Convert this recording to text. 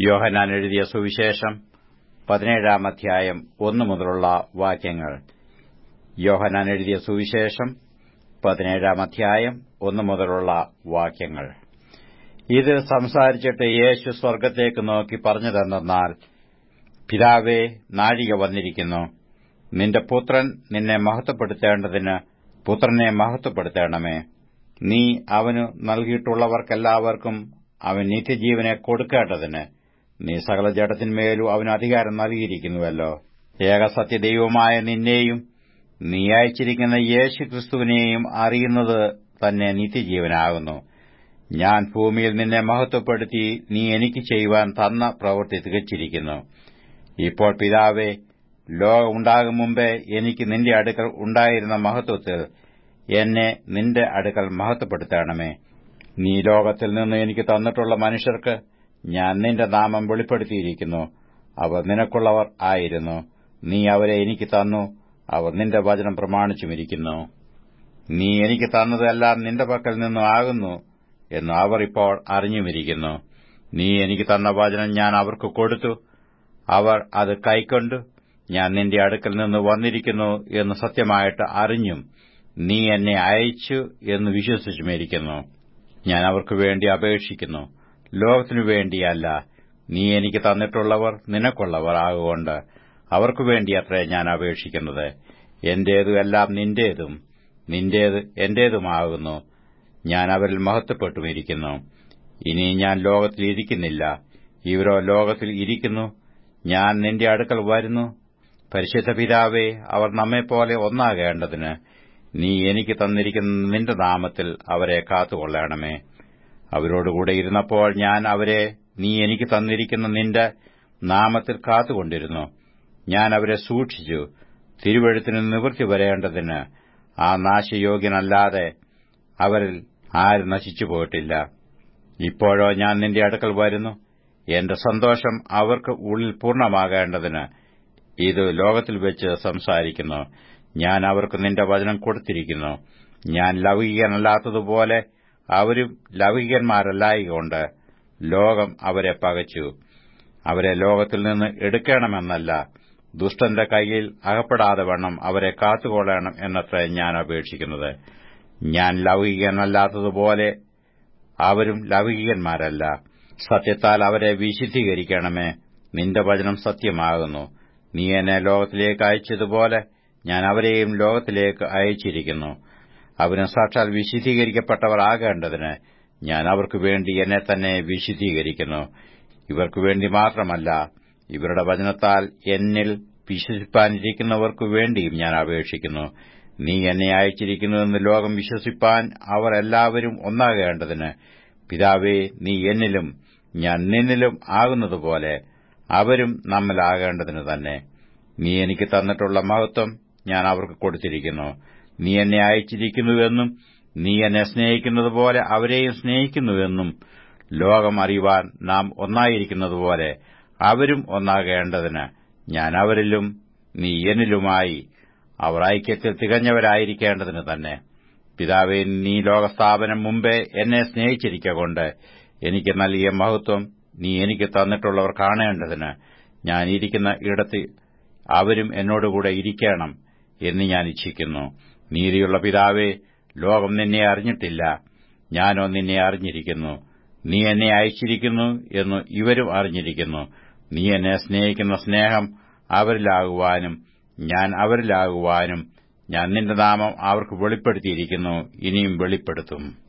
യോഹനാൻ എഴുതിയ സുവിശേഷം പതിനേഴാം അധ്യായം ഒന്നു മുതലുള്ള വാക്യങ്ങൾ. യോഹനാൻ എഴുതിയ സുവിശേഷം പതിനേഴാം അധ്യായം ഒന്നു മുതലുള്ള വാക്യങ്ങൾ. ഇത് സംസാരിച്ചിട്ട് യേശു സ്വർഗത്തേക്ക് നോക്കി പറഞ്ഞതെന്നാൽ പിതാവേ നാഴിക വന്നിരിക്കുന്നു. നിന്റെ പുത്രൻ നിന്നെ മഹത്വപ്പെടുത്തേണ്ടതിന് പുത്രനെ മഹത്വപ്പെടുത്തേണമേ. നീ അവനു നൽകിയിട്ടുള്ളവർക്കെല്ലാവർക്കും അവൻ നിത്യജീവനെ കൊടുക്കേണ്ടതിന് നീ സകല ജഡത്തിന്മേലും അവന് അധികാരം നൽകിയിരിക്കുന്നുവല്ലോ. ഏകസത്യദൈവമായ നിന്നെയും നീ അയച്ചിരിക്കുന്ന യേശു ക്രിസ്തുവിനെയും അറിയുന്നത് തന്നെ നിത്യജീവനാകുന്നു. ഞാൻ ഭൂമിയിൽ നിന്നെ മഹത്വപ്പെടുത്തി നീ എനിക്ക് ചെയ്യുവാൻ തന്ന പ്രവൃത്തി തികച്ചിരിക്കുന്നു. ഇപ്പോൾ പിതാവെ ലോകമുണ്ടാകും മുമ്പേ എനിക്ക് നിന്റെ അടുക്കൽ ഉണ്ടായിരുന്ന മഹത്വത്തിൽ എന്നെ നിന്റെ അടുക്കൽ മഹത്വപ്പെടുത്തണമേ. നീ ലോകത്തിൽ നിന്ന് എനിക്ക് തന്നിട്ടുള്ള മനുഷ്യർക്ക് ഞാൻ നിന്റെ നാമം വെളിപ്പെടുത്തിയിരിക്കുന്നു. അവർ നിനക്കുള്ളവർ ആയിരുന്നു. നീ അവരെ എനിക്ക് തന്നു. അവർ നിന്റെ വചനം പ്രമാണിച്ചുമിരിക്കുന്നു. നീ എനിക്ക് തന്നതെല്ലാം നിന്റെ പക്കൽ നിന്നും ആകുന്നു എന്ന് അവർ ഇപ്പോൾ അറിഞ്ഞുമിരിക്കുന്നു. നീ എനിക്ക് തന്ന വചനം ഞാൻ അവർക്ക് കൊടുത്തു. അവർ അത് കൈക്കൊണ്ടു. ഞാൻ നിന്റെ അടുക്കൽ നിന്ന് വന്നിരിക്കുന്നു എന്ന് സത്യമായിട്ട് അറിഞ്ഞും നീ എന്നെ അയച്ചു എന്ന് വിശ്വസിച്ചുമിരിക്കുന്നു. ഞാൻ അവർക്ക് വേണ്ടി അപേക്ഷിക്കുന്നു. ലോകത്തിനു വേണ്ടിയല്ല. നീ എനിക്ക് തന്നിട്ടുള്ളവർ നിനക്കുള്ളവർ ആകുകൊണ്ട് അവർക്കു വേണ്ടിയത്രേ ഞാൻ അപേക്ഷിക്കുന്നത്. എന്റേതും എല്ലാം നിന്റേതും നിന്റേത് എന്റേതുമാകുന്നു. ഞാൻ അവരിൽ മഹത്വപ്പെട്ടുമിരിക്കുന്നു. ഇനി ഞാൻ ലോകത്തിൽ ഇരിക്കുന്നില്ല. ഇവരോ ലോകത്തിൽ ഇരിക്കുന്നു. ഞാൻ നിന്റെ അടുക്കൽ വരുന്നു. പരിശുദ്ധ പിതാവേ അവർ നമ്മെപ്പോലെ ഒന്നാകേണ്ടതിന് നീ എനിക്ക് തന്നിരിക്കുന്ന നിന്റെ നാമത്തിൽ അവരെ കാത്തുകൊള്ളണമേ. അവരോടുകൂടെ ഇരുന്നപ്പോൾ ഞാൻ അവരെ നീ എനിക്ക് തന്നിരിക്കുന്ന നിന്റെ നാമത്തിൽ കാത്തുകൊണ്ടിരുന്നു. ഞാൻ അവരെ സൂക്ഷിച്ചു. തിരുവഴുത്തിന് നിവൃത്തി വരേണ്ടതിന് ആ നാശയോഗ്യനല്ലാതെ അവരിൽ ആരും നശിച്ചു പോയിട്ടില്ല. ഇപ്പോഴോ ഞാൻ നിന്റെ അടുക്കൽ വരുന്നു. എന്റെ സന്തോഷം അവർക്ക് ഉള്ളിൽ പൂർണമാകേണ്ടതിന് ഇത് ലോകത്തിൽ വെച്ച് സംസാരിക്കുന്നു. ഞാൻ അവർക്ക് നിന്റെ വചനം കൊടുത്തിരിക്കുന്നു. ഞാൻ ലൗകികനല്ലാത്തതുപോലെ അവരും ലൗകികന്മാരല്ലായികൊണ്ട് ലോകം അവരെ പകച്ചു. അവരെ ലോകത്തിൽ നിന്ന് എടുക്കണമെന്നല്ല ദുഷ്ടന്റെ കൈയിൽ അകപ്പെടാതെ വണ്ണം അവരെ കാത്തുകൊള്ളണം എന്നത്ര ഞാൻ അപേക്ഷിക്കുന്നത്. ഞാൻ ലൗകികനല്ലാത്തതുപോലെ അവരും ലൗകികന്മാരല്ല. സത്യത്താൽ അവരെ വിശുദ്ധീകരിക്കണമേ. നിന്റെ വചനം സത്യമാകുന്നു. നീ എന്നെ ലോകത്തിലേക്ക് അയച്ചതുപോലെ ഞാൻ അവരെയും ലോകത്തിലേക്ക് അയച്ചിരിക്കുന്നു. അവന് സാക്ഷാൽ വിശുദ്ധീകരിക്കപ്പെട്ടവർ ആകേണ്ടതിന് ഞാൻ അവർക്ക് വേണ്ടി എന്നെ തന്നെ വിശുദ്ധീകരിക്കുന്നു. ഇവർക്കു വേണ്ടി മാത്രമല്ല ഇവരുടെ വചനത്താൽ എന്നിൽ വിശ്വസിപ്പാനിരിക്കുന്നവർക്കു വേണ്ടിയും ഞാൻ അപേക്ഷിക്കുന്നു. നീ എന്നെ അയച്ചിരിക്കുന്നുവെന്ന് ലോകം വിശ്വസിപ്പാൻ അവർ എല്ലാവരും ഒന്നാകേണ്ടതിന്. പിതാവേ നീ എന്നിലും ഞാൻ നിന്നിലും ആകുന്നതുപോലെ അവരും നമ്മിലാകേണ്ടതിന് തന്നെ. നീ എനിക്ക് തന്നിട്ടുള്ള മഹത്വം ഞാൻ അവർക്ക് കൊടുത്തിരിക്കുന്നു. നീ എന്നെ അയച്ചിരിക്കുന്നുവെന്നും നീ എന്നെ സ്നേഹിക്കുന്നതുപോലെ അവരെയും സ്നേഹിക്കുന്നുവെന്നും ലോകം അറിയുവാൻ നാം ഒന്നായിരിക്കുന്നതുപോലെ അവരും ഒന്നാകേണ്ടതിന് ഞാൻ അവരിലും നീ എന്നിലുമായി അവർ ഐക്യത്തിൽ തികഞ്ഞവരായിരിക്കേണ്ടതിന് തന്നെ. പിതാവെ നീ ലോകസ്ഥാപനം മുമ്പേ എന്നെ സ്നേഹിച്ചിരിക്കൊണ്ട് എനിക്ക് നൽകിയ മഹത്വം നീ എനിക്ക് തന്നിട്ടുള്ളവർ കാണേണ്ടതിന് ഞാൻ ഇരിക്കുന്ന ഇടത്ത് അവരും എന്നോടുകൂടെ ഇരിക്കണം എന്ന് ഞാൻ ഇച്ഛിക്കുന്നു. നീതിയുള്ള പിതാവേ ലോകം നിന്നെ അറിഞ്ഞിട്ടില്ല. ഞാനോ നിന്നെ അറിഞ്ഞിരിക്കുന്നു. നീ എന്നെ അയച്ചിരിക്കുന്നു എന്ന് ഇവരും അറിഞ്ഞിരിക്കുന്നു. നീ എന്നെ സ്നേഹിക്കുന്ന സ്നേഹം അവരിലാകുവാനും ഞാൻ അവരിലാകുവാനും ഞാൻ നിന്റെ നാമം അവർക്ക് വെളിപ്പെടുത്തിയിരിക്കുന്നു. ഇനിയും വെളിപ്പെടുത്തും.